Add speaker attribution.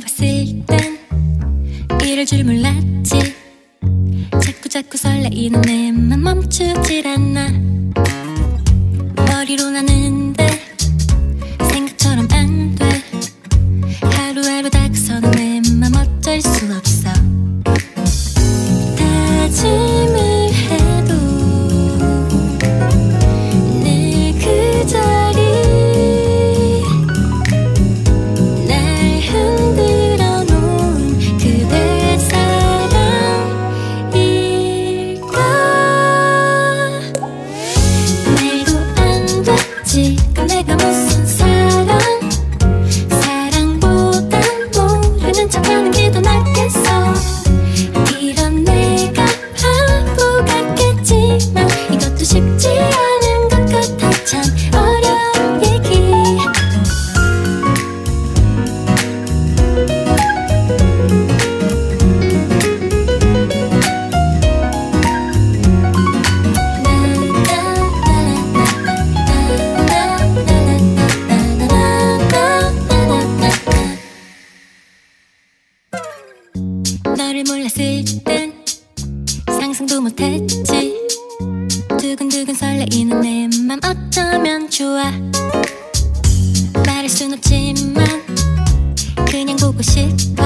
Speaker 1: 봤을 땐 이럴 줄 몰랐지. 자꾸 자꾸 설레이는 내맘 멈추질 않아. 머리로 나는 있을 땐 상상도 못했지. 두근두근 설레이는 내 맘 어쩌면 좋아? 말할 순 없지만 그냥 보고 싶어.